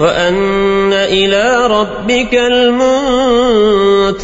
وأن إلى ربك المنتهى.